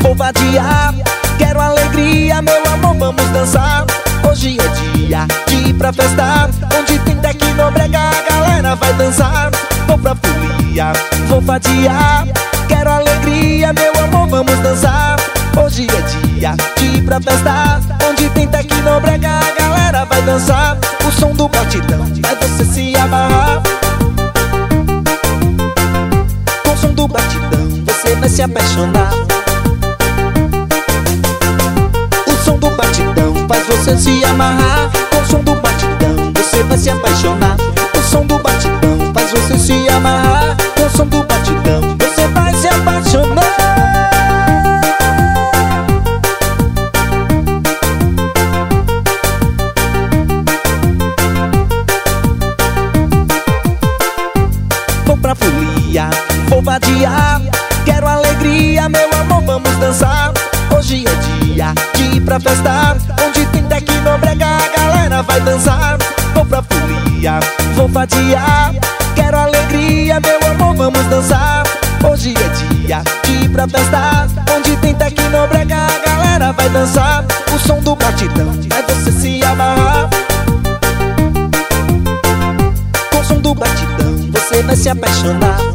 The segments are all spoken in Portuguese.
vou vadiar. Quero alegria, meu amor, vamos dançar. Hoje é dia de ir pra festa, onde tem tecnobrega, a galera vai dançar. Vou pra folia, vou vadiar. Quero alegria, meu amor, vamos dançar. Hoje é dia de ir pra festa, onde tem tecnobrega, a galera vai dançar. O som do batidão é você se amarrar. Com o som do batidão, você vai se apaixonar. Batidão faz você se amarrar. Com o som do batidão, você vai se apaixonar. O som do batidão faz você se amarrar. Com o som do batidão, você vai se apaixonar. Vou pra folia, vou vadiar. Quero alegria, meu amor, vamos dançar. Hoje é dia de ir pra festa, onde tem tecnobrega, a galera vai dançar. Vou pra folia, vou vadiar. Quero alegria, meu amor, vamos dançar. Hoje é dia de ir pra festa, onde tem tecnobrega, a galera vai dançar. O som do batidão é você se amarrar. Com o som do batidão, você vai se apaixonar.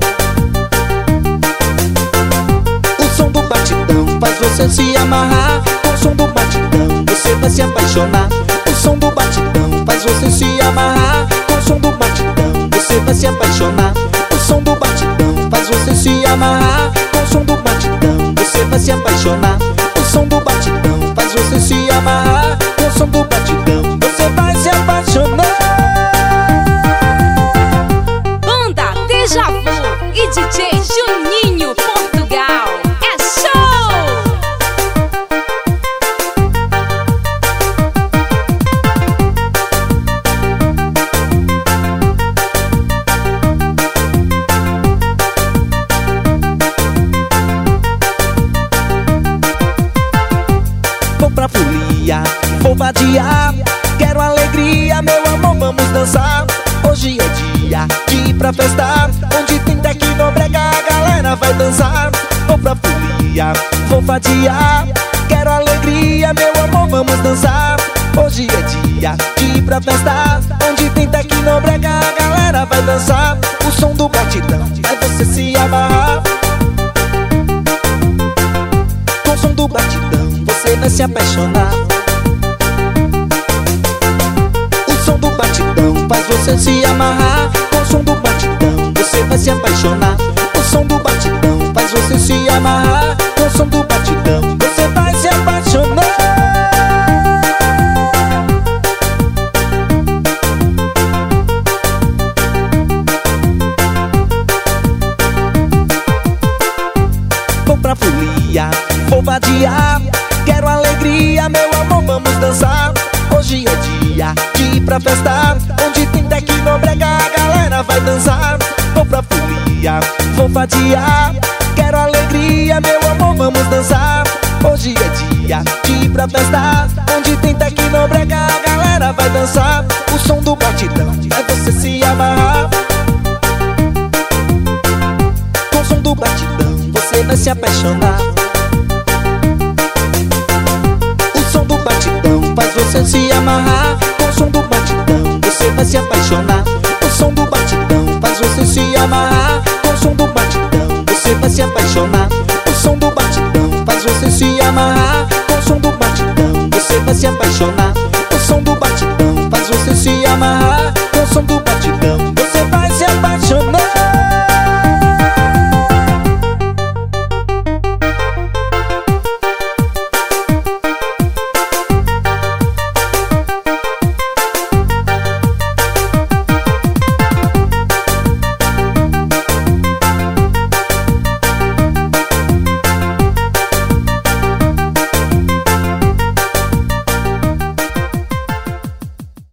Faz você se amarrar. O som do batidão, você vai se apaixonar. O som do batidão faz você se amarrar. O som do batidão, você vai se apaixonar. O som do batidão faz você se amarrar. O som do batidão, você vai se apaixonar. Vadiar. Quero alegria, meu amor, vamos dançar. Hoje é dia de ir pra festa, onde tem tecnobrega, a galera vai dançar. Vou pra folia, vou vadiar. Quero alegria, meu amor, vamos dançar. Hoje é dia de ir pra festa, onde tem tecnobrega, a galera vai dançar. O som do batidão é você se amarrar. Com o som do batidão, você vai se apaixonar. Você se amarrar. Com o som do batidão, você vai se apaixonar. O som do batidão faz você se amarrar. Com o som do batidão, você vai se apaixonar. Vou pra folia, vou vadiar. Quero alegria, meu amor, vamos dançar. Hoje é dia de ir pra festa, onde folia, vou vadiar. Quero alegria, meu amor, vamos dançar. Hoje é dia de ir pra festa, onde tem tecnobrega, a galera vai dançar. O som do batidão é você se amarrar. Com o som do batidão, você vai se apaixonar. O som do batidão faz você se amarrar. Com o som do batidão, você vai se apaixonar. O som do batidão faz você se amarrar. Som do batidão, você vai se apaixonar. O som do batidão faz você se amarrar. Com o som do batidão, você vai se apaixonar. O som do batidão faz você se amarrar.